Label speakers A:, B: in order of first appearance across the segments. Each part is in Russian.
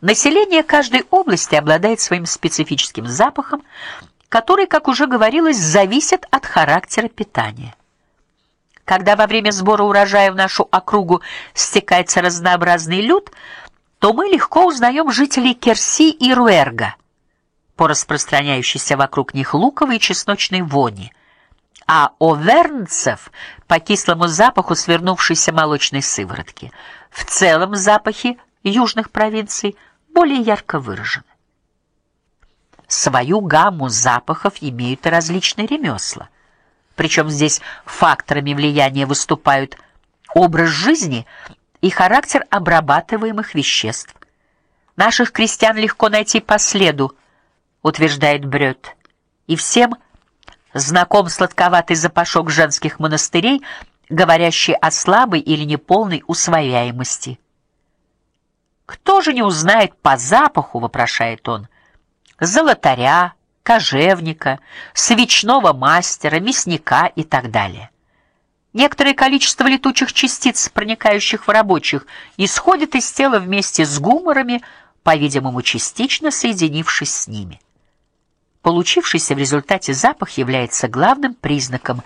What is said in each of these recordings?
A: Население каждой области обладает своим специфическим запахом, который, как уже говорилось, зависит от характера питания. Когда во время сбора урожая в нашу округу стекается разнообразный люд, то мы легко узнаем жителей Керси и Руэрга по распространяющейся вокруг них луковой и чесночной вони, а овернцев по кислому запаху свернувшейся молочной сыворотки. В целом запахи южных провинций более ярко выражены. Свою гамму запахов имеют и различные ремесла. Причем здесь факторами влияния выступают образ жизни и характер обрабатываемых веществ. Наших крестьян легко найти по следу, утверждает Брёд. И всем знаком сладковатый запашок женских монастырей, говорящий о слабой или неполной усвояемости. Кто же не узнает по запаху, вопрошает он, золотаря, кожевника, свечного мастера, мясника и так далее. Некоторое количество летучих частиц, проникающих в рабочих, исходит из тела вместе с гуморами, по-видимому, частично соединившись с ними. Получившийся в результате запах является главным признаком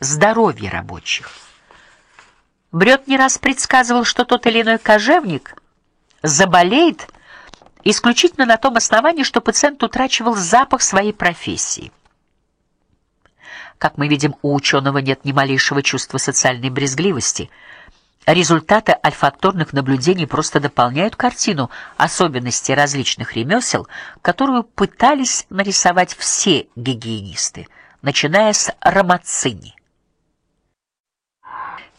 A: здоровья рабочих. Брёд не раз предсказывал, что тот или иной кожевник заболеет исключительно на том основании, что пациент утрачивал запах своей профессии. Как мы видим, у ученого нет ни малейшего чувства социальной брезгливости. Результаты альфакторных наблюдений просто дополняют картину особенностей различных ремесел, которую пытались нарисовать все гигиенисты, начиная с Рамацини.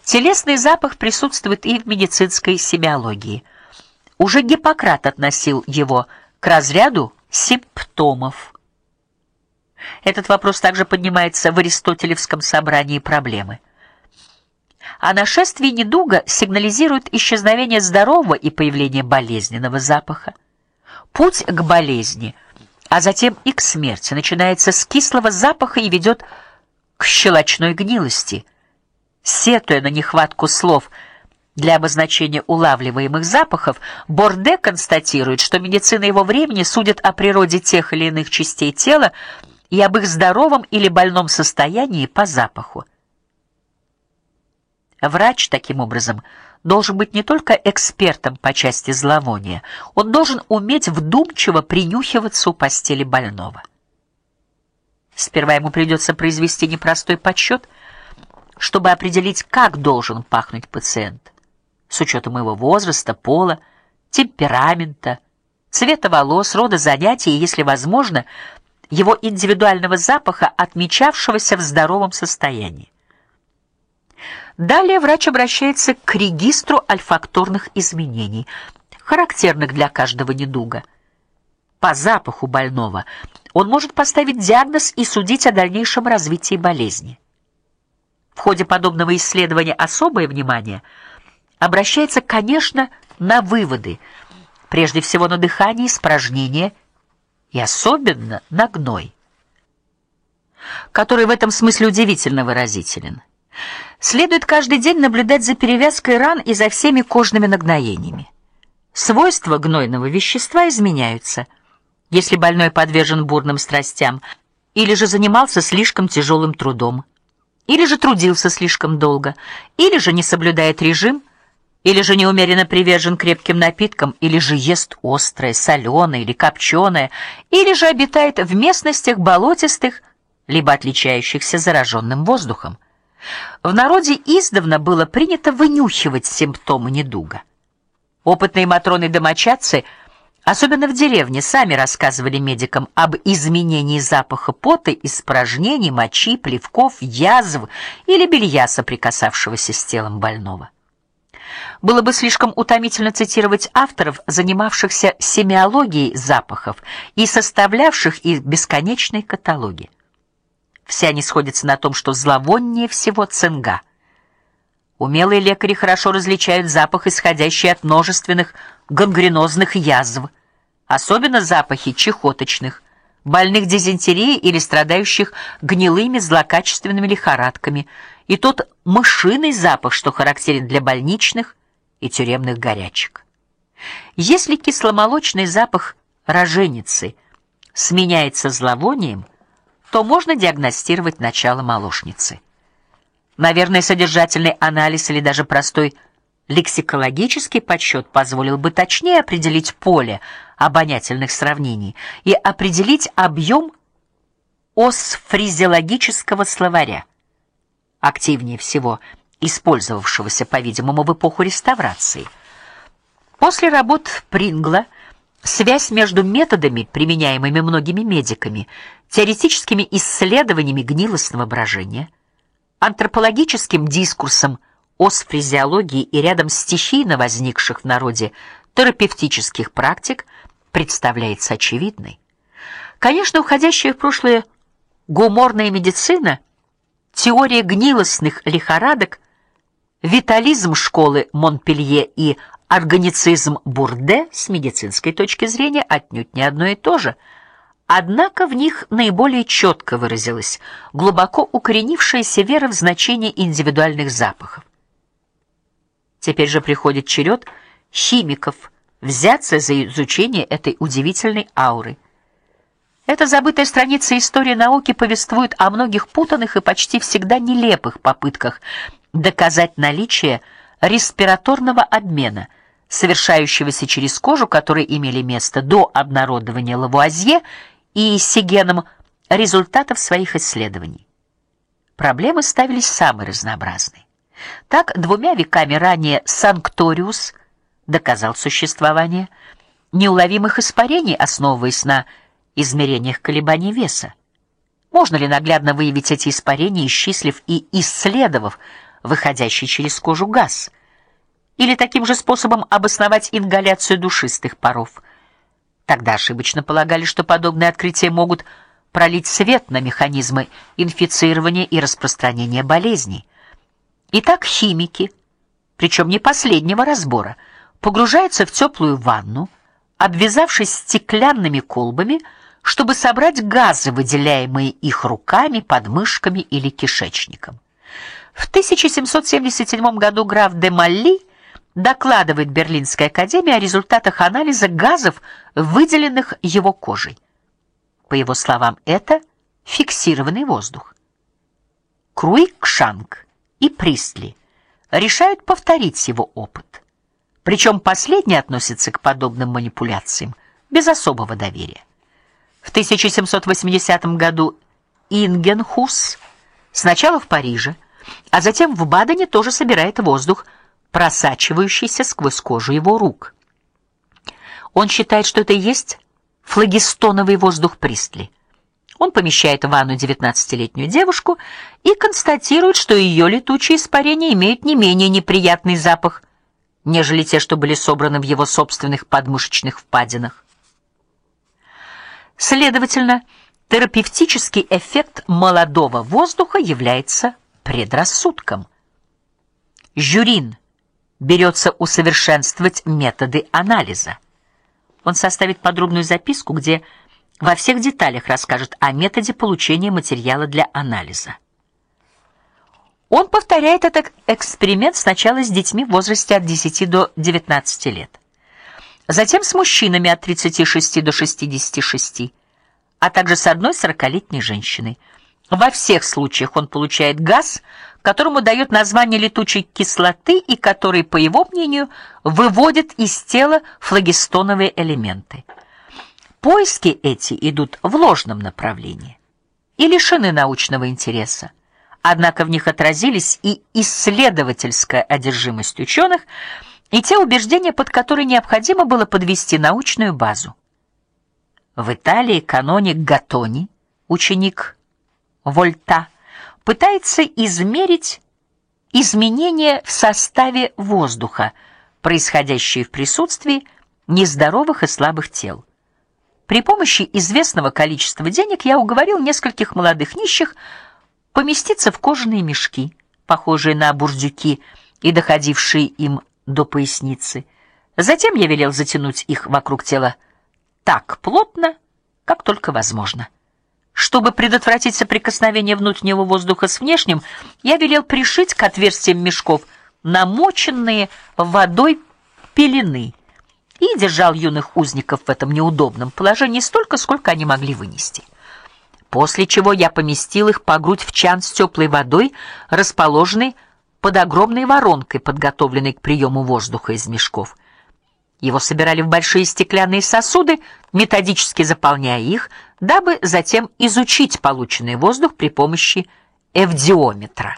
A: Телесный запах присутствует и в медицинской семиологии – уже Гиппократ относил его к разряду симптомов. Этот вопрос также поднимается в Аристотелевском собрании проблемы. А нашествие недуга сигнализирует исчезновение здорового и появление болезненного запаха. Путь к болезни, а затем и к смерти начинается с кислого запаха и ведет к щелочной гнилости. Сетуя на нехватку слов, для обозначения улавливаемых запахов Борде констатирует, что медицина его времени судит о природе тех или иных частей тела и об их здоровом или больном состоянии по запаху. Врач таким образом должен быть не только экспертом по части зловония, он должен уметь вдумчиво принюхиваться у постели больного. Сперва ему придется произвести непростой подсчет, чтобы определить, как должен пахнуть пациент с учетом его возраста, пола, темперамента, цвета волос, рода занятий и, если возможно, его индивидуального запаха, отмечавшегося в здоровом состоянии. Далее врач обращается к регистру альфакторных изменений, характерных для каждого недуга. По запаху больного он может поставить диагноз и судить о дальнейшем развитии болезни. В ходе подобного исследования особое внимание – обращается, конечно, на выводы, прежде всего на дыхание, испражнения и особенно на гной, который в этом смысле удивительно выразителен. Следует каждый день наблюдать за перевязкой ран и за всеми кожными нагноениями. Свойства гнойного вещества изменяются. Если больной подвержен бурным страстям или же занимался слишком тяжелым трудом, или же трудился слишком долго, или же не соблюдает режим, или же неумеренно привержен крепким напиткам, или же ест острое, соленое или копченое, или же обитает в местностях болотистых, либо отличающихся зараженным воздухом. В народе издавна было принято вынюхивать симптомы недуга. Опытные матроны-домочадцы, особенно в деревне, сами рассказывали медикам об изменении запаха пота, испражнений, мочи, плевков, язв или белья, соприкасавшегося с телом больного. Было бы слишком утомительно цитировать авторов, занимавшихся семиологией запахов и составлявших их бесконечные каталоги. Все они сходятся на том, что зловоннее всего цинга. Умелые лекари хорошо различают запах, исходящий от множественных гангренозных язв, особенно запахи чехоточных, больных дизентерией или страдающих гнилыми злокачественными лихорадками, и тот мышиный запах, что характерен для больничных и тюремных горячек. Если кисломолочный запах роженицы сменяется зловонием, то можно диагностировать начало молочницы. Наверное, содержательный анализ или даже простой лексикологический подсчет позволил бы точнее определить поле обонятельных сравнений и определить объем осфризиологического словаря, активнее всего использовавшегося, по-видимому, в эпоху реставрации. После работ Прингла связь между методами, применяемыми многими медиками, теоретическими исследованиями гнилостного брожения, антропологическим дискурсом о физиологии и рядом стихийно возникших в народе терапевтических практик представляется очевидной. Конечно, уходящая в прошлое гуморная медицина, теория гнилостных лихорадок, витализм школы Монпелье и органицизм Бурде с медицинской точки зрения отнюдь не одно и то же. Однако в них наиболее четко выразилась глубоко укоренившаяся вера в значение индивидуальных запахов. Теперь же приходит черед химиков взяться за изучение этой удивительной ауры. Эта забытая страница истории науки повествует о многих путанных и почти всегда нелепых попытках доказать наличие респираторного обмена – совершающегося через кожу, которые имели место до обнародования Лавуазье и Сигеном результатов своих исследований. Проблемы ставились самые разнообразные. Так, двумя веками ранее Санкториус доказал существование неуловимых испарений, основываясь на измерениях колебаний веса. Можно ли наглядно выявить эти испарения, исчислив и исследовав выходящий через кожу газ? или таким же способом обосновать ингаляцию душистых паров. Тогда ошибочно полагали, что подобные открытия могут пролить свет на механизмы инфицирования и распространения болезней. Итак, химики, причем не последнего разбора, погружаются в теплую ванну, обвязавшись стеклянными колбами, чтобы собрать газы, выделяемые их руками, подмышками или кишечником. В 1777 году граф де Малли докладывает Берлинская академия о результатах анализа газов, выделенных его кожей. По его словам, это фиксированный воздух. Круикшанк и Пристли решают повторить его опыт. Причем последний относится к подобным манипуляциям без особого доверия. В 1780 году Ингенхус сначала в Париже, а затем в Бадене тоже собирает воздух просачивающийся сквозь кожу его рук. Он считает, что это и есть флагистоновый воздух Пристли. Он помещает в ванну девятнадцатилетнюю девушку и констатирует, что ее летучие испарения имеют не менее неприятный запах, нежели те, что были собраны в его собственных подмышечных впадинах. Следовательно, терапевтический эффект молодого воздуха является предрассудком. Жюрин берется усовершенствовать методы анализа. Он составит подробную записку, где во всех деталях расскажет о методе получения материала для анализа. Он повторяет этот эксперимент сначала с детьми в возрасте от 10 до 19 лет, затем с мужчинами от 36 до 66, а также с одной сорокалетней женщиной. Во всех случаях он получает газ, которому дает название летучей кислоты и который, по его мнению, выводит из тела флагистоновые элементы. Поиски эти идут в ложном направлении и лишены научного интереса. Однако в них отразились и исследовательская одержимость ученых, и те убеждения, под которые необходимо было подвести научную базу. В Италии каноник Гатони, ученик Вольта, пытается измерить изменения в составе воздуха, происходящие в присутствии нездоровых и слабых тел. При помощи известного количества денег я уговорил нескольких молодых нищих поместиться в кожаные мешки, похожие на бурдюки и доходившие им до поясницы. Затем я велел затянуть их вокруг тела так плотно, как только возможно. Чтобы предотвратить соприкосновение внутреннего воздуха с внешним, я велел пришить к отверстиям мешков намоченные водой пелены и держал юных узников в этом неудобном положении столько, сколько они могли вынести. После чего я поместил их по грудь в чан с теплой водой, расположенный под огромной воронкой, подготовленной к приему воздуха из мешков. Его собирали в большие стеклянные сосуды, методически заполняя их, дабы затем изучить полученный воздух при помощи эвдиометра.